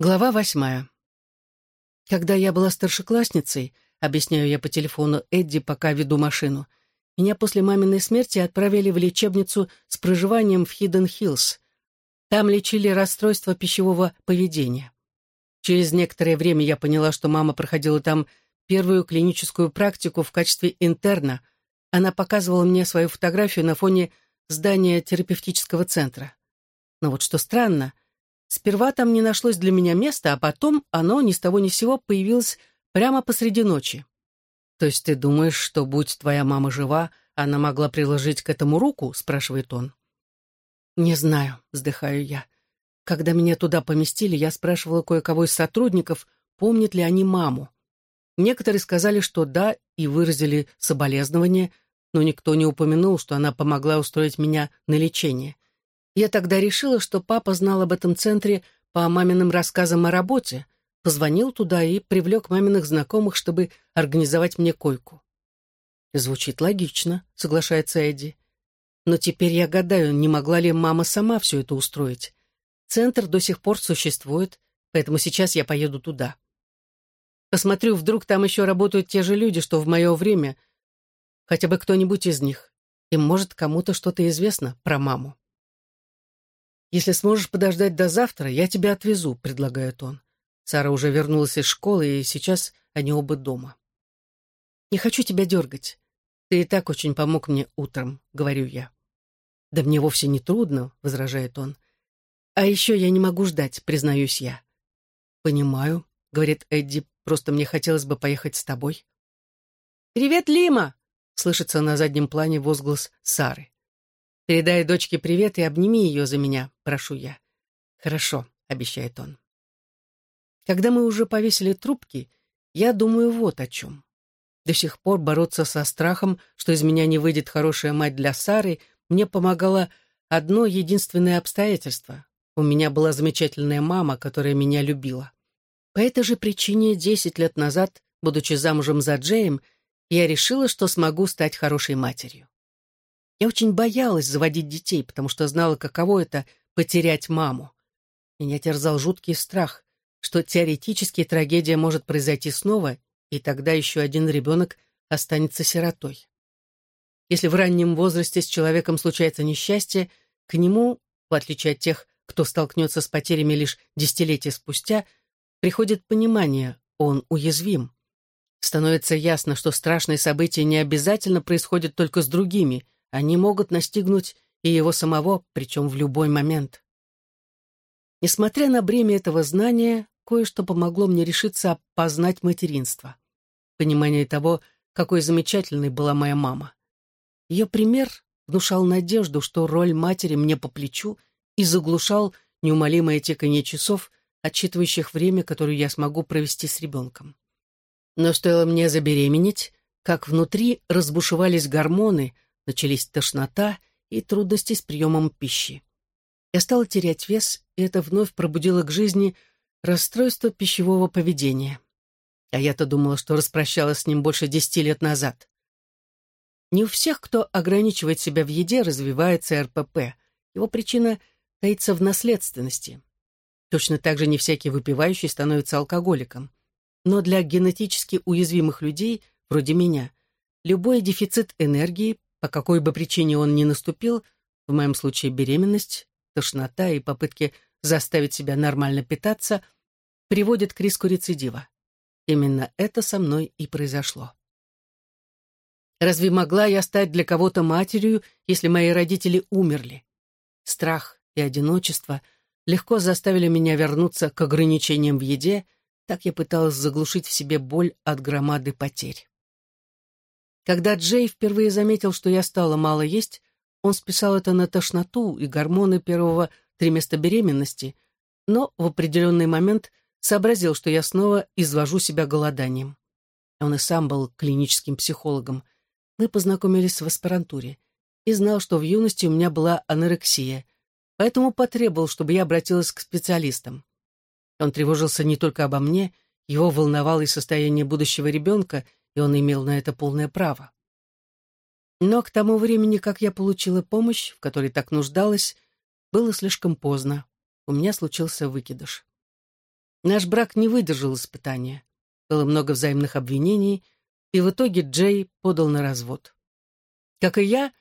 Глава восьмая. Когда я была старшеклассницей, объясняю я по телефону Эдди, пока веду машину, меня после маминой смерти отправили в лечебницу с проживанием в Хидден-Хиллз. Там лечили расстройство пищевого поведения. Через некоторое время я поняла, что мама проходила там первую клиническую практику в качестве интерна. Она показывала мне свою фотографию на фоне здания терапевтического центра. Но вот что странно — Сперва там не нашлось для меня места, а потом оно ни с того ни с сего появилось прямо посреди ночи. То есть ты думаешь, что, будь твоя мама жива, она могла приложить к этому руку?» — спрашивает он. «Не знаю», — вздыхаю я. Когда меня туда поместили, я спрашивала кое-кого из сотрудников, помнят ли они маму. Некоторые сказали, что да, и выразили соболезнование, но никто не упомянул, что она помогла устроить меня на лечение. Я тогда решила, что папа знал об этом центре по маминым рассказам о работе, позвонил туда и привлек маминых знакомых, чтобы организовать мне койку. Звучит логично, соглашается Эдди. Но теперь я гадаю, не могла ли мама сама все это устроить. Центр до сих пор существует, поэтому сейчас я поеду туда. Посмотрю, вдруг там еще работают те же люди, что в мое время. Хотя бы кто-нибудь из них. И может кому-то что-то известно про маму. «Если сможешь подождать до завтра, я тебя отвезу», — предлагает он. Сара уже вернулась из школы, и сейчас они оба дома. «Не хочу тебя дергать. Ты и так очень помог мне утром», — говорю я. «Да мне вовсе не трудно», — возражает он. «А еще я не могу ждать», — признаюсь я. «Понимаю», — говорит Эдди, — «просто мне хотелось бы поехать с тобой». «Привет, Лима!» — слышится на заднем плане возглас Сары. «Передай дочке привет и обними ее за меня», — прошу я. «Хорошо», — обещает он. Когда мы уже повесили трубки, я думаю вот о чем. До сих пор бороться со страхом, что из меня не выйдет хорошая мать для Сары, мне помогало одно единственное обстоятельство. У меня была замечательная мама, которая меня любила. По этой же причине десять лет назад, будучи замужем за Джеем, я решила, что смогу стать хорошей матерью. Я очень боялась заводить детей, потому что знала, каково это — потерять маму. Меня терзал жуткий страх, что теоретически трагедия может произойти снова, и тогда еще один ребенок останется сиротой. Если в раннем возрасте с человеком случается несчастье, к нему, в отличие от тех, кто столкнется с потерями лишь десятилетия спустя, приходит понимание, он уязвим. Становится ясно, что страшные события не обязательно происходят только с другими — они могут настигнуть и его самого, причем в любой момент. Несмотря на бремя этого знания, кое-что помогло мне решиться познать материнство. Понимание того, какой замечательной была моя мама. Ее пример внушал надежду, что роль матери мне по плечу и заглушал неумолимое текание часов, отсчитывающих время, которое я смогу провести с ребенком. Но стоило мне забеременеть, как внутри разбушевались гормоны — Начались тошнота и трудности с приемом пищи. Я стала терять вес, и это вновь пробудило к жизни расстройство пищевого поведения. А я-то думала, что распрощалась с ним больше десяти лет назад. Не у всех, кто ограничивает себя в еде, развивается РПП. Его причина таится в наследственности. Точно так же не всякий выпивающий становится алкоголиком. Но для генетически уязвимых людей, вроде меня, любой дефицит энергии по какой бы причине он ни наступил, в моем случае беременность, тошнота и попытки заставить себя нормально питаться, приводят к риску рецидива. Именно это со мной и произошло. Разве могла я стать для кого-то матерью, если мои родители умерли? Страх и одиночество легко заставили меня вернуться к ограничениям в еде, так я пыталась заглушить в себе боль от громады потерь. Когда Джей впервые заметил, что я стала мало есть, он списал это на тошноту и гормоны первого триместра беременности, но в определенный момент сообразил, что я снова извожу себя голоданием. Он и сам был клиническим психологом. Мы познакомились в аспирантуре и знал, что в юности у меня была анорексия, поэтому потребовал, чтобы я обратилась к специалистам. Он тревожился не только обо мне, его волновало и состояние будущего ребенка — и он имел на это полное право. Но к тому времени, как я получила помощь, в которой так нуждалась, было слишком поздно. У меня случился выкидыш. Наш брак не выдержал испытания. Было много взаимных обвинений, и в итоге Джей подал на развод. Как и я,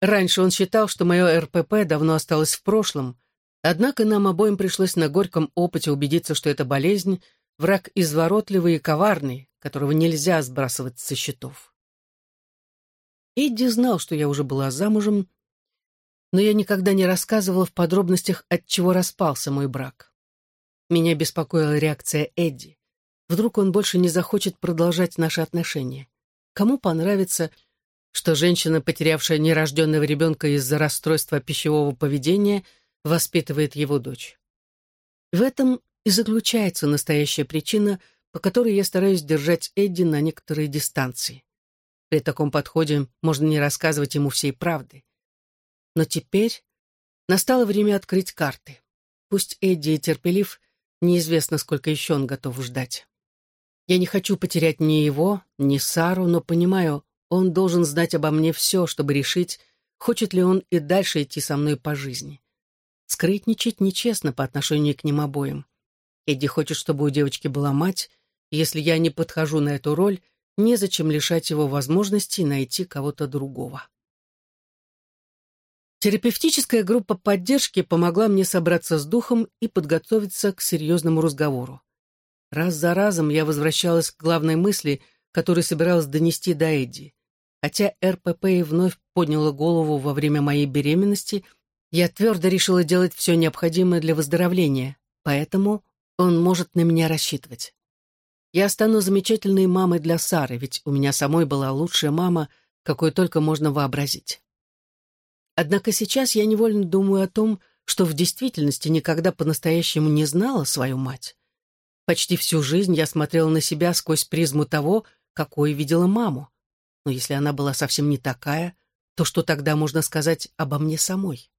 раньше он считал, что мое РПП давно осталось в прошлом, однако нам обоим пришлось на горьком опыте убедиться, что эта болезнь — враг изворотливый и коварный, которого нельзя сбрасывать со счетов. Эдди знал, что я уже была замужем, но я никогда не рассказывала в подробностях, от чего распался мой брак. Меня беспокоила реакция Эдди. Вдруг он больше не захочет продолжать наши отношения. Кому понравится, что женщина, потерявшая нерожденного ребенка из-за расстройства пищевого поведения, воспитывает его дочь? В этом и заключается настоящая причина, по которой я стараюсь держать Эдди на некоторой дистанции. При таком подходе можно не рассказывать ему всей правды. Но теперь настало время открыть карты. Пусть Эдди и терпелив, неизвестно, сколько еще он готов ждать. Я не хочу потерять ни его, ни Сару, но понимаю, он должен знать обо мне все, чтобы решить, хочет ли он и дальше идти со мной по жизни. Скрытничать нечестно по отношению к ним обоим. Эдди хочет, чтобы у девочки была мать, если я не подхожу на эту роль, незачем лишать его возможности найти кого-то другого. Терапевтическая группа поддержки помогла мне собраться с духом и подготовиться к серьезному разговору. Раз за разом я возвращалась к главной мысли, которую собиралась донести до Эдди. Хотя РПП и вновь подняла голову во время моей беременности, я твердо решила делать все необходимое для выздоровления, поэтому он может на меня рассчитывать. Я стану замечательной мамой для Сары, ведь у меня самой была лучшая мама, какой только можно вообразить. Однако сейчас я невольно думаю о том, что в действительности никогда по-настоящему не знала свою мать. Почти всю жизнь я смотрела на себя сквозь призму того, какой видела маму. Но если она была совсем не такая, то что тогда можно сказать обо мне самой?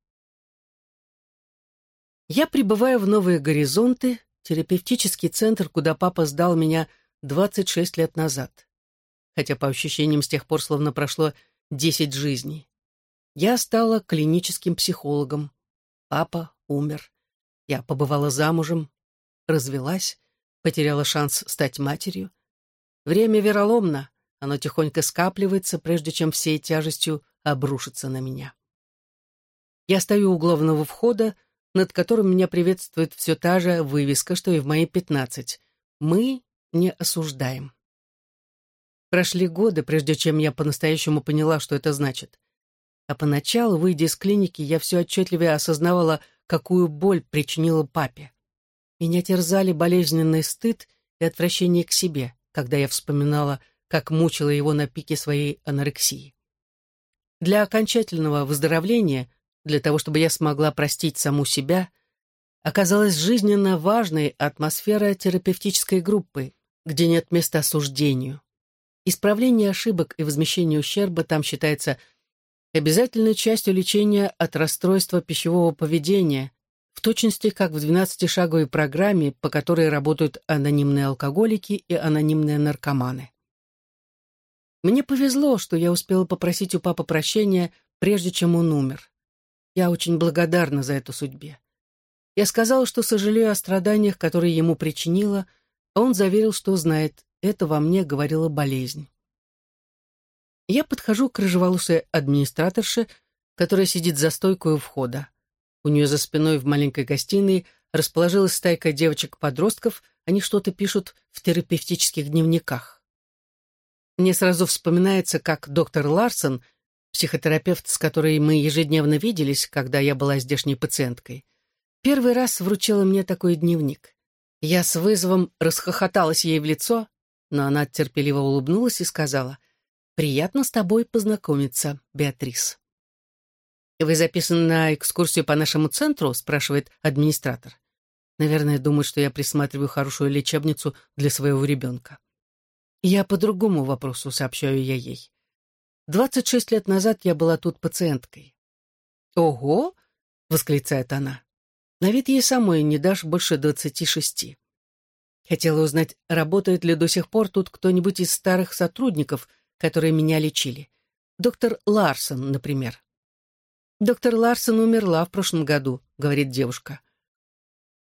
Я прибываю в новые горизонты, терапевтический центр, куда папа сдал меня 26 лет назад. Хотя по ощущениям с тех пор словно прошло 10 жизней. Я стала клиническим психологом. Папа умер. Я побывала замужем, развелась, потеряла шанс стать матерью. Время вероломно, оно тихонько скапливается, прежде чем всей тяжестью обрушится на меня. Я стою у главного входа, над которым меня приветствует все та же вывеска, что и в мои пятнадцать. Мы не осуждаем. Прошли годы, прежде чем я по-настоящему поняла, что это значит. А поначалу, выйдя из клиники, я все отчетливее осознавала, какую боль причинила папе. Меня терзали болезненный стыд и отвращение к себе, когда я вспоминала, как мучила его на пике своей анорексии. Для окончательного выздоровления для того, чтобы я смогла простить саму себя, оказалась жизненно важной атмосфера терапевтической группы, где нет места осуждению. Исправление ошибок и возмещение ущерба там считается обязательной частью лечения от расстройства пищевого поведения, в точности как в 12-шаговой программе, по которой работают анонимные алкоголики и анонимные наркоманы. Мне повезло, что я успела попросить у папы прощения, прежде чем он умер. Я очень благодарна за эту судьбе. Я сказала, что сожалею о страданиях, которые ему причинила, а он заверил, что знает, это во мне говорила болезнь. Я подхожу к рыжеволосой администраторше, которая сидит за стойкой у входа. У нее за спиной в маленькой гостиной расположилась стайка девочек-подростков, они что-то пишут в терапевтических дневниках. Мне сразу вспоминается, как доктор Ларсон — психотерапевт, с которой мы ежедневно виделись, когда я была здешней пациенткой, первый раз вручила мне такой дневник. Я с вызовом расхохоталась ей в лицо, но она терпеливо улыбнулась и сказала, «Приятно с тобой познакомиться, Беатрис». «Вы записаны на экскурсию по нашему центру?» — спрашивает администратор. Наверное, думает, что я присматриваю хорошую лечебницу для своего ребенка. Я по другому вопросу сообщаю я ей. Двадцать шесть лет назад я была тут пациенткой. «Ого!» — восклицает она. «На вид ей самой не дашь больше двадцати шести». Хотела узнать, работает ли до сих пор тут кто-нибудь из старых сотрудников, которые меня лечили. Доктор Ларсон, например. «Доктор Ларсон умерла в прошлом году», — говорит девушка.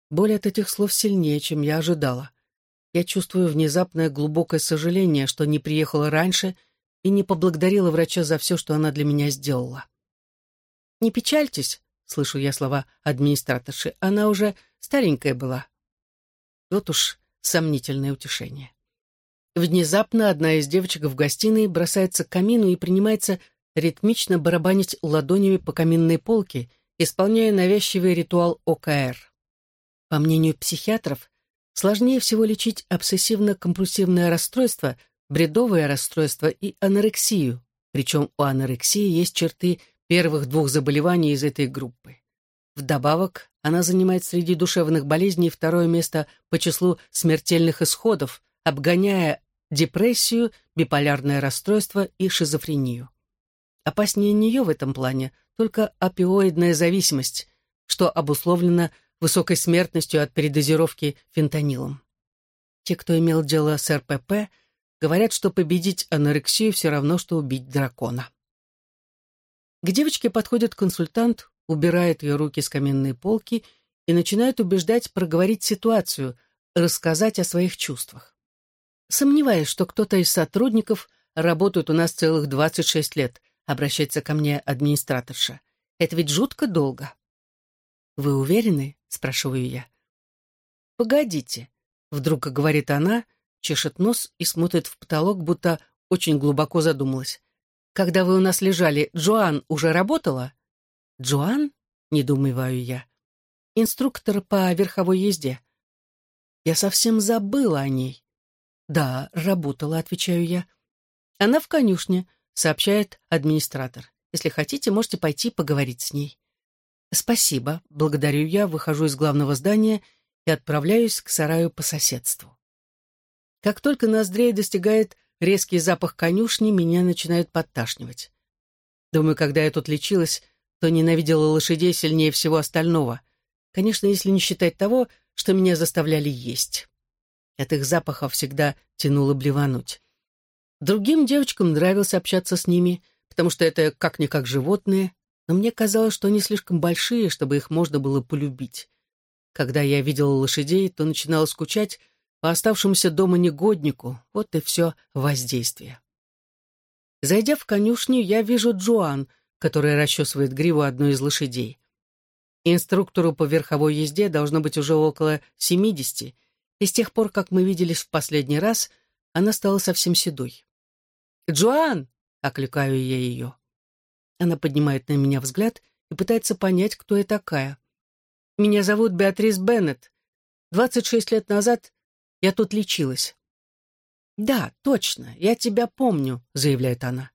Боль от этих слов сильнее, чем я ожидала. Я чувствую внезапное глубокое сожаление, что не приехала раньше и не поблагодарила врача за все, что она для меня сделала. «Не печальтесь», — слышу я слова администраторши, — «она уже старенькая была». Вот уж сомнительное утешение. Внезапно одна из девочек в гостиной бросается к камину и принимается ритмично барабанить ладонями по каминной полке, исполняя навязчивый ритуал ОКР. По мнению психиатров, сложнее всего лечить обсессивно-компульсивное расстройство, бредовое расстройство и анорексию, причем у анорексии есть черты первых двух заболеваний из этой группы. Вдобавок, она занимает среди душевных болезней второе место по числу смертельных исходов, обгоняя депрессию, биполярное расстройство и шизофрению. Опаснее нее в этом плане только опиоидная зависимость, что обусловлено высокой смертностью от передозировки фентанилом. Те, кто имел дело с РПП, говорят, что победить анорексию все равно, что убить дракона. К девочке подходит консультант, убирает ее руки с каменной полки и начинает убеждать проговорить ситуацию, рассказать о своих чувствах. Сомневаюсь, что кто-то из сотрудников работает у нас целых 26 лет, обращается ко мне администраторша. Это ведь жутко долго. Вы уверены? спрашиваю я. Погодите, вдруг говорит она, чешет нос и смотрит в потолок, будто очень глубоко задумалась. Когда вы у нас лежали, Джоан уже работала? Джоан? Недоумеваю я. Инструктор по верховой езде. Я совсем забыла о ней. Да, работала, отвечаю я. Она в конюшне, сообщает администратор. Если хотите, можете пойти поговорить с ней. Спасибо, благодарю я, выхожу из главного здания и отправляюсь к сараю по соседству. Как только ноздрей достигает резкий запах конюшни, меня начинают подташнивать. Думаю, когда я тут лечилась, то ненавидела лошадей сильнее всего остального. Конечно, если не считать того, что меня заставляли есть. От их запахов всегда тянуло блевануть. Другим девочкам нравилось общаться с ними, потому что это как-никак животные, но мне казалось, что они слишком большие, чтобы их можно было полюбить. Когда я видела лошадей, то начинала скучать по оставшемуся дома негоднику, вот и все воздействие. Зайдя в конюшню, я вижу Джоан, которая расчесывает гриву одной из лошадей. Инструктору по верховой езде должно быть уже около семидесяти, и с тех пор, как мы виделись в последний раз, она стала совсем седой. «Джоан!» — окликаю я ее. Она поднимает на меня взгляд и пытается понять, кто я такая. «Меня зовут Беатрис Беннет. Двадцать шесть лет назад я тут лечилась». «Да, точно, я тебя помню», — заявляет она.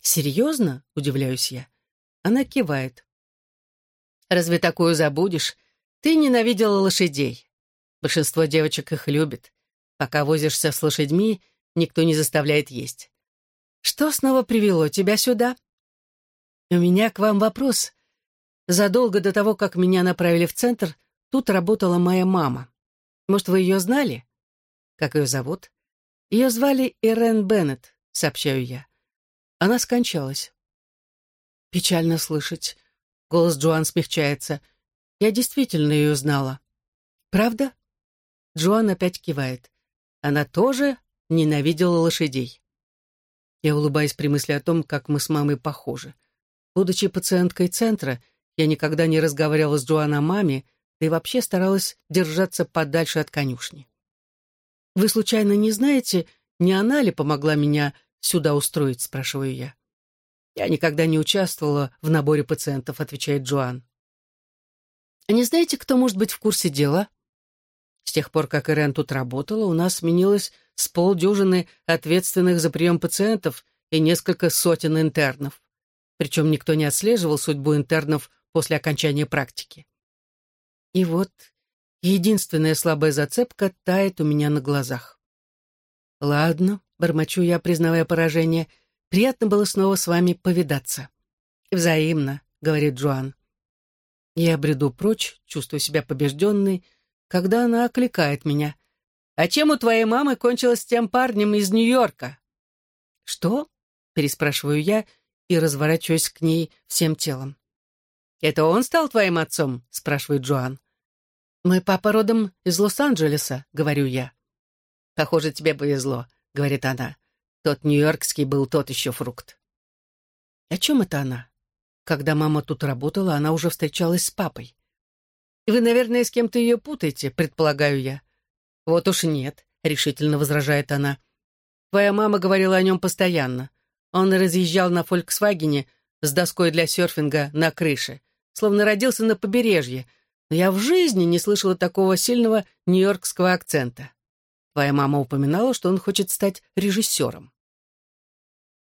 «Серьезно?» — удивляюсь я. Она кивает. «Разве такую забудешь? Ты ненавидела лошадей. Большинство девочек их любит. Пока возишься с лошадьми, никто не заставляет есть. Что снова привело тебя сюда? У меня к вам вопрос. Задолго до того, как меня направили в центр, тут работала моя мама. Может, вы ее знали? Как ее зовут? Ее звали Ирен Беннет, сообщаю я. Она скончалась. Печально слышать. Голос Джоан смягчается. Я действительно ее знала. Правда? Джоан опять кивает. Она тоже ненавидела лошадей. Я улыбаюсь при мысли о том, как мы с мамой похожи. Будучи пациенткой центра, я никогда не разговаривала с Джоан о маме, да и вообще старалась держаться подальше от конюшни. «Вы случайно не знаете, не она ли помогла меня сюда устроить?» — спрашиваю я. «Я никогда не участвовала в наборе пациентов», — отвечает Джоан. «А не знаете, кто может быть в курсе дела?» С тех пор, как Ирен тут работала, у нас сменилось с полдюжины ответственных за прием пациентов и несколько сотен интернов. Причем никто не отслеживал судьбу интернов после окончания практики. И вот единственная слабая зацепка тает у меня на глазах. «Ладно», — бормочу я, признавая поражение, — «приятно было снова с вами повидаться». «Взаимно», — говорит Джоан. Я бреду прочь, чувствую себя побежденной, — когда она окликает меня. «А чем у твоей мамы кончилось с тем парнем из Нью-Йорка?» «Что?» — переспрашиваю я и разворачиваюсь к ней всем телом. «Это он стал твоим отцом?» — спрашивает Джоан. «Мой папа родом из Лос-Анджелеса», — говорю я. «Похоже, тебе повезло», — говорит она. «Тот нью-йоркский был тот еще фрукт». О чем это она? Когда мама тут работала, она уже встречалась с папой. И вы, наверное, с кем-то ее путаете, предполагаю я. Вот уж нет, решительно возражает она. Твоя мама говорила о нем постоянно. Он разъезжал на «Фольксвагене» с доской для серфинга на крыше, словно родился на побережье, но я в жизни не слышала такого сильного нью-йоркского акцента. Твоя мама упоминала, что он хочет стать режиссером.